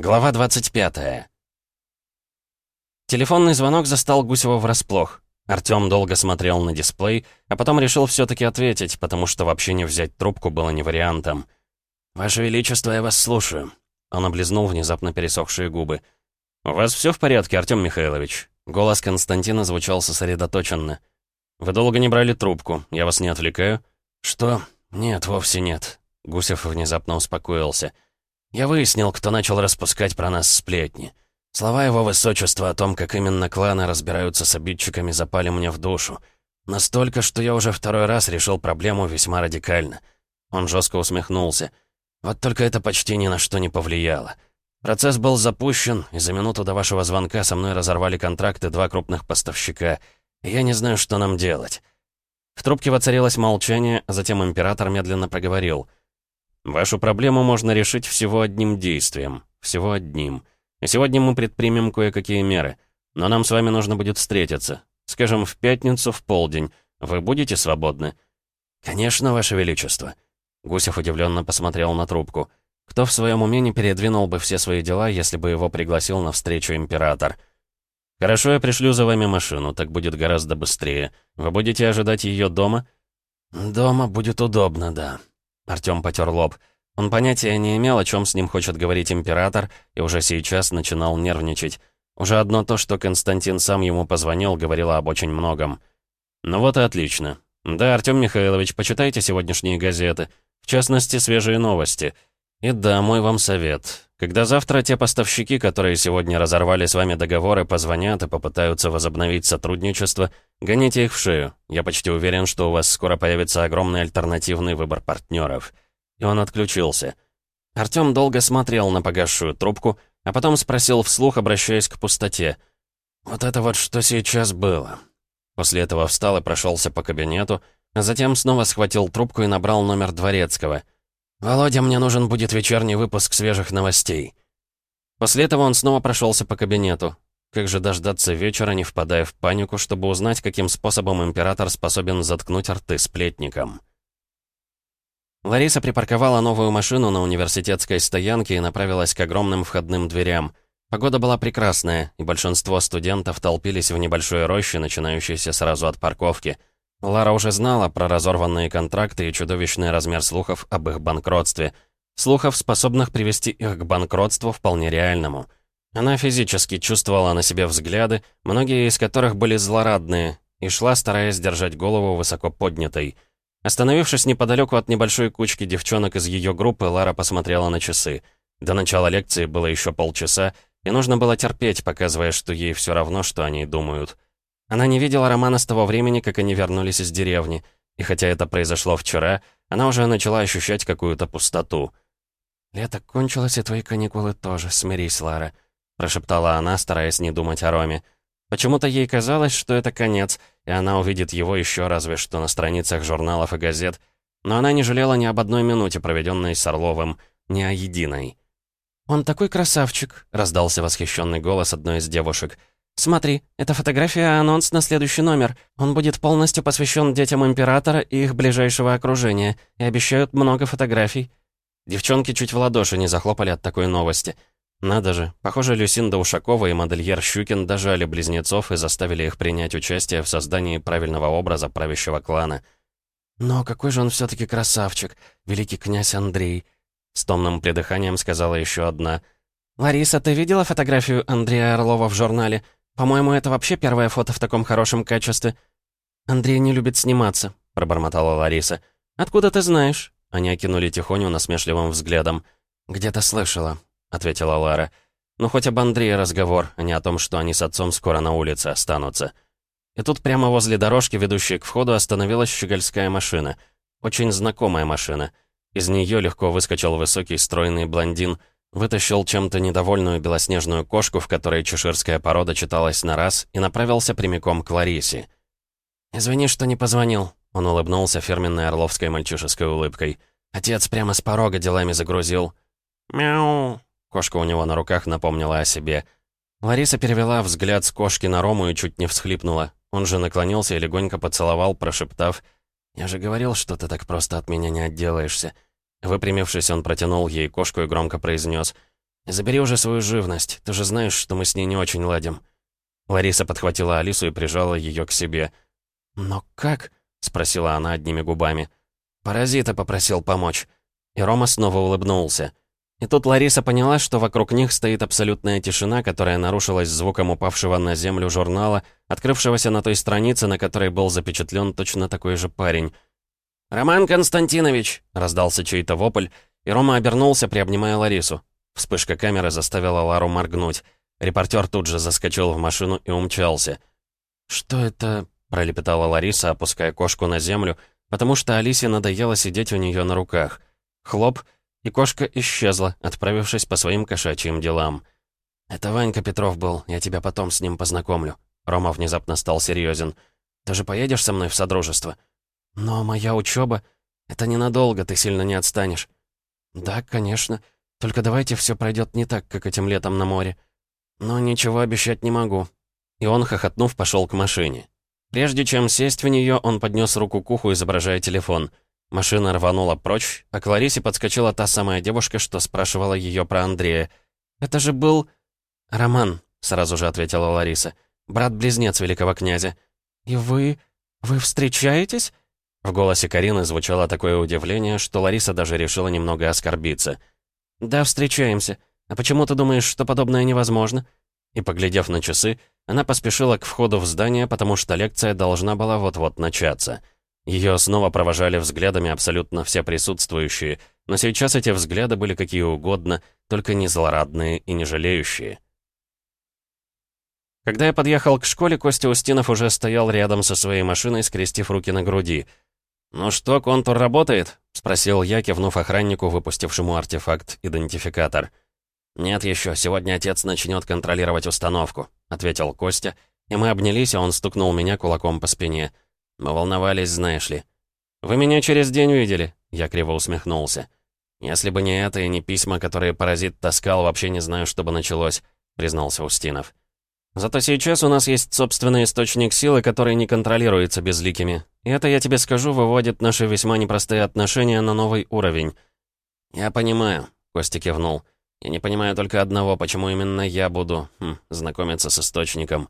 Глава 25. Телефонный звонок застал Гусева врасплох. Артём долго смотрел на дисплей, а потом решил всё-таки ответить, потому что вообще не взять трубку было не вариантом. «Ваше Величество, я вас слушаю». Он облизнул внезапно пересохшие губы. «У вас всё в порядке, Артём Михайлович?» Голос Константина звучал сосредоточенно. «Вы долго не брали трубку. Я вас не отвлекаю?» «Что? Нет, вовсе нет». Гусев внезапно успокоился. «Я выяснил, кто начал распускать про нас сплетни. Слова его высочества о том, как именно кланы разбираются с обидчиками, запали мне в душу. Настолько, что я уже второй раз решил проблему весьма радикально». Он жестко усмехнулся. «Вот только это почти ни на что не повлияло. Процесс был запущен, и за минуту до вашего звонка со мной разорвали контракты два крупных поставщика. И я не знаю, что нам делать». В трубке воцарилось молчание, а затем император медленно проговорил — Вашу проблему можно решить всего одним действием. Всего одним. И сегодня мы предпримем кое-какие меры. Но нам с вами нужно будет встретиться. Скажем, в пятницу в полдень. Вы будете свободны?» «Конечно, Ваше Величество». Гусев удивленно посмотрел на трубку. Кто в своем уме не передвинул бы все свои дела, если бы его пригласил на встречу император? «Хорошо, я пришлю за вами машину, так будет гораздо быстрее. Вы будете ожидать ее дома?» «Дома будет удобно, да», Артём потер лоб. Он понятия не имел, о чем с ним хочет говорить император, и уже сейчас начинал нервничать. Уже одно то, что Константин сам ему позвонил, говорило об очень многом. «Ну вот и отлично. Да, Артём Михайлович, почитайте сегодняшние газеты. В частности, свежие новости. И да, мой вам совет. Когда завтра те поставщики, которые сегодня разорвали с вами договоры, позвонят и попытаются возобновить сотрудничество, гоните их в шею. Я почти уверен, что у вас скоро появится огромный альтернативный выбор партнеров. И он отключился. Артём долго смотрел на погасшую трубку, а потом спросил вслух, обращаясь к пустоте. «Вот это вот что сейчас было?» После этого встал и прошелся по кабинету, а затем снова схватил трубку и набрал номер Дворецкого — «Володя, мне нужен будет вечерний выпуск свежих новостей». После этого он снова прошелся по кабинету. Как же дождаться вечера, не впадая в панику, чтобы узнать, каким способом император способен заткнуть рты сплетникам? Лариса припарковала новую машину на университетской стоянке и направилась к огромным входным дверям. Погода была прекрасная, и большинство студентов толпились в небольшой роще, начинающейся сразу от парковки — Лара уже знала про разорванные контракты и чудовищный размер слухов об их банкротстве. Слухов, способных привести их к банкротству вполне реальному. Она физически чувствовала на себе взгляды, многие из которых были злорадные, и шла, стараясь держать голову высоко поднятой. Остановившись неподалеку от небольшой кучки девчонок из ее группы, Лара посмотрела на часы. До начала лекции было еще полчаса, и нужно было терпеть, показывая, что ей все равно, что они думают. Она не видела Романа с того времени, как они вернулись из деревни, и хотя это произошло вчера, она уже начала ощущать какую-то пустоту. «Лето кончилось, и твои каникулы тоже, смирись, Лара», — прошептала она, стараясь не думать о Роме. Почему-то ей казалось, что это конец, и она увидит его еще разве что на страницах журналов и газет, но она не жалела ни об одной минуте, проведенной с Орловым, ни о единой. «Он такой красавчик», — раздался восхищенный голос одной из девушек. «Смотри, это фотография анонс на следующий номер. Он будет полностью посвящен детям Императора и их ближайшего окружения, и обещают много фотографий». Девчонки чуть в ладоши не захлопали от такой новости. Надо же, похоже, Люсинда Ушакова и модельер Щукин дожали близнецов и заставили их принять участие в создании правильного образа правящего клана. «Но какой же он все таки красавчик, великий князь Андрей!» С томным придыханием сказала еще одна. «Лариса, ты видела фотографию Андрея Орлова в журнале? «По-моему, это вообще первое фото в таком хорошем качестве». «Андрей не любит сниматься», — пробормотала Лариса. «Откуда ты знаешь?» Они окинули Тихоню насмешливым взглядом. «Где-то слышала», — ответила Лара. «Ну, хоть об Андрее разговор, а не о том, что они с отцом скоро на улице останутся». И тут прямо возле дорожки, ведущей к входу, остановилась щегольская машина. Очень знакомая машина. Из нее легко выскочил высокий стройный блондин — Вытащил чем-то недовольную белоснежную кошку, в которой чеширская порода читалась на раз, и направился прямиком к Ларисе. «Извини, что не позвонил», — он улыбнулся фирменной орловской мальчишеской улыбкой. «Отец прямо с порога делами загрузил». «Мяу!» — кошка у него на руках напомнила о себе. Лариса перевела взгляд с кошки на Рому и чуть не всхлипнула. Он же наклонился и легонько поцеловал, прошептав, «Я же говорил, что ты так просто от меня не отделаешься». Выпрямившись, он протянул ей кошку и громко произнес. «Забери уже свою живность, ты же знаешь, что мы с ней не очень ладим». Лариса подхватила Алису и прижала ее к себе. «Но как?» — спросила она одними губами. «Паразита попросил помочь». И Рома снова улыбнулся. И тут Лариса поняла, что вокруг них стоит абсолютная тишина, которая нарушилась звуком упавшего на землю журнала, открывшегося на той странице, на которой был запечатлен точно такой же парень. «Роман Константинович!» — раздался чей-то вопль, и Рома обернулся, приобнимая Ларису. Вспышка камеры заставила Лару моргнуть. Репортер тут же заскочил в машину и умчался. «Что это?» — пролепетала Лариса, опуская кошку на землю, потому что Алисе надоело сидеть у нее на руках. Хлоп, и кошка исчезла, отправившись по своим кошачьим делам. «Это Ванька Петров был, я тебя потом с ним познакомлю». Рома внезапно стал серьезен. «Ты же поедешь со мной в Содружество?» «Но моя учеба Это ненадолго, ты сильно не отстанешь». «Да, конечно. Только давайте все пройдет не так, как этим летом на море. Но ничего обещать не могу». И он, хохотнув, пошел к машине. Прежде чем сесть в нее, он поднес руку к уху, изображая телефон. Машина рванула прочь, а к Ларисе подскочила та самая девушка, что спрашивала ее про Андрея. «Это же был...» «Роман», — сразу же ответила Лариса. «Брат-близнец великого князя». «И вы... вы встречаетесь?» В голосе Карины звучало такое удивление, что Лариса даже решила немного оскорбиться. «Да, встречаемся. А почему ты думаешь, что подобное невозможно?» И, поглядев на часы, она поспешила к входу в здание, потому что лекция должна была вот-вот начаться. Ее снова провожали взглядами абсолютно все присутствующие, но сейчас эти взгляды были какие угодно, только не злорадные и не жалеющие. Когда я подъехал к школе, Костя Устинов уже стоял рядом со своей машиной, скрестив руки на груди. «Ну что, контур работает?» — спросил я, кивнув охраннику, выпустившему артефакт-идентификатор. «Нет еще, сегодня отец начнет контролировать установку», — ответил Костя, и мы обнялись, а он стукнул меня кулаком по спине. Мы волновались, знаешь ли. «Вы меня через день видели?» — я криво усмехнулся. «Если бы не это и не письма, которые паразит таскал, вообще не знаю, что бы началось», — признался Устинов. «Зато сейчас у нас есть собственный источник силы, который не контролируется безликими. И это, я тебе скажу, выводит наши весьма непростые отношения на новый уровень». «Я понимаю», — Костя кивнул. Я не понимаю только одного, почему именно я буду хм, знакомиться с источником.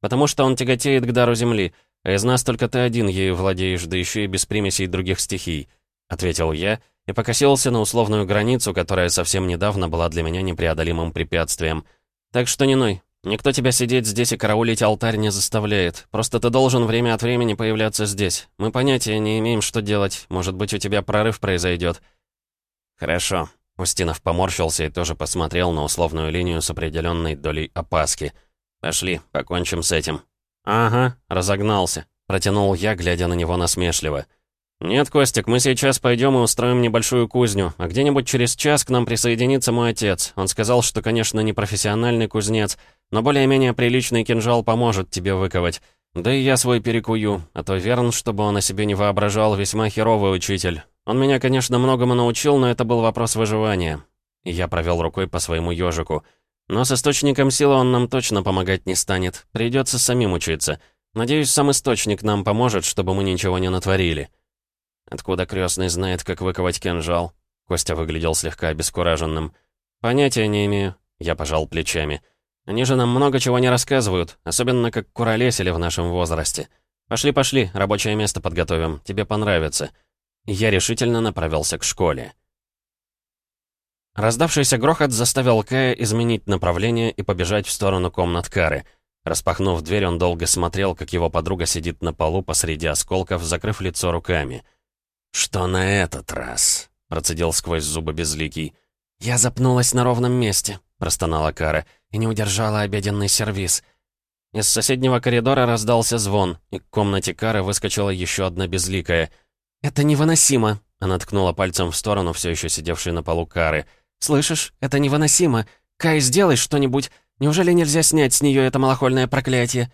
Потому что он тяготеет к дару Земли, а из нас только ты один ею владеешь, да еще и без примесей других стихий», — ответил я и покосился на условную границу, которая совсем недавно была для меня непреодолимым препятствием. «Так что не ной, никто тебя сидеть здесь и караулить алтарь не заставляет. Просто ты должен время от времени появляться здесь. Мы понятия не имеем, что делать. Может быть, у тебя прорыв произойдет». «Хорошо», Устинов поморщился и тоже посмотрел на условную линию с определенной долей опаски. «Пошли, покончим с этим». «Ага, разогнался», — протянул я, глядя на него насмешливо. «Нет, Костик, мы сейчас пойдем и устроим небольшую кузню, а где-нибудь через час к нам присоединится мой отец. Он сказал, что, конечно, не профессиональный кузнец, но более-менее приличный кинжал поможет тебе выковать. Да и я свой перекую, а то верн, чтобы он о себе не воображал, весьма херовый учитель. Он меня, конечно, многому научил, но это был вопрос выживания. И я провел рукой по своему ежику. Но с источником силы он нам точно помогать не станет. Придется самим учиться. Надеюсь, сам источник нам поможет, чтобы мы ничего не натворили. Откуда крестный знает, как выковать кинжал? Костя выглядел слегка обескураженным. Понятия не имею. Я пожал плечами. Они же нам много чего не рассказывают, особенно как куролесили в нашем возрасте. Пошли-пошли, рабочее место подготовим, тебе понравится я решительно направился к школе. Раздавшийся грохот заставил Кая изменить направление и побежать в сторону комнат Кары. Распахнув дверь, он долго смотрел, как его подруга сидит на полу посреди осколков, закрыв лицо руками. «Что на этот раз?» — процедил сквозь зубы Безликий. «Я запнулась на ровном месте», — простонала Кара, и не удержала обеденный сервиз. Из соседнего коридора раздался звон, и к комнате Кары выскочила еще одна Безликая — «Это невыносимо!» Она ткнула пальцем в сторону все еще сидевшей на полу Кары. «Слышишь? Это невыносимо! Кай, сделай что-нибудь! Неужели нельзя снять с нее это малохольное проклятие?»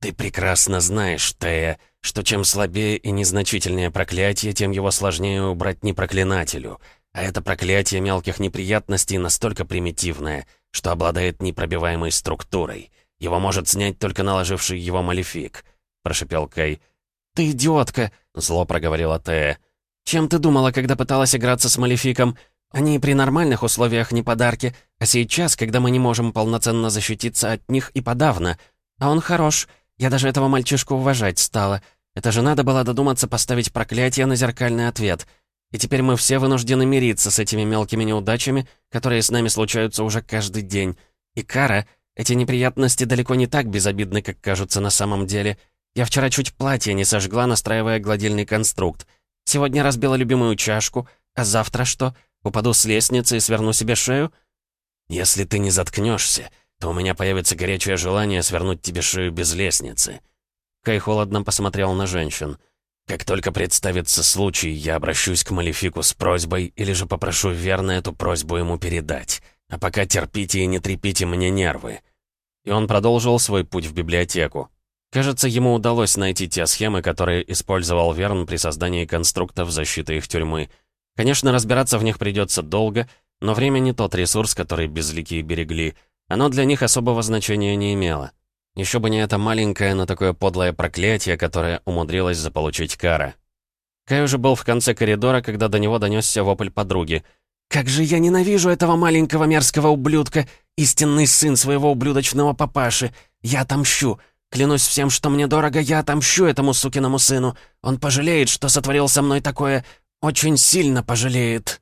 «Ты прекрасно знаешь, Тея, что чем слабее и незначительнее проклятие, тем его сложнее убрать непроклинателю. А это проклятие мелких неприятностей настолько примитивное, что обладает непробиваемой структурой. Его может снять только наложивший его малефик», — прошипел Кай. «Ты идиотка!» — зло проговорила Тея. «Чем ты думала, когда пыталась играться с Малефиком? Они при нормальных условиях не подарки, а сейчас, когда мы не можем полноценно защититься от них и подавно. А он хорош. Я даже этого мальчишку уважать стала. Это же надо было додуматься поставить проклятие на зеркальный ответ. И теперь мы все вынуждены мириться с этими мелкими неудачами, которые с нами случаются уже каждый день. И Кара, эти неприятности далеко не так безобидны, как кажутся на самом деле. Я вчера чуть платье не сожгла, настраивая гладильный конструкт. Сегодня разбила любимую чашку, а завтра что? Упаду с лестницы и сверну себе шею? Если ты не заткнешься, то у меня появится горячее желание свернуть тебе шею без лестницы. Кай холодно посмотрел на женщин. Как только представится случай, я обращусь к Малефику с просьбой или же попрошу верно эту просьбу ему передать. А пока терпите и не трепите мне нервы». И он продолжил свой путь в библиотеку. Кажется, ему удалось найти те схемы, которые использовал Верн при создании конструктов защиты их тюрьмы. Конечно, разбираться в них придется долго, но время не тот ресурс, который безликие берегли. Оно для них особого значения не имело. Еще бы не это маленькое, но такое подлое проклятие, которое умудрилось заполучить Кара. Кай уже был в конце коридора, когда до него донесся вопль подруги. «Как же я ненавижу этого маленького мерзкого ублюдка! Истинный сын своего ублюдочного папаши! Я отомщу! Клянусь всем, что мне дорого, я отомщу этому сукиному сыну! Он пожалеет, что сотворил со мной такое! Очень сильно пожалеет!»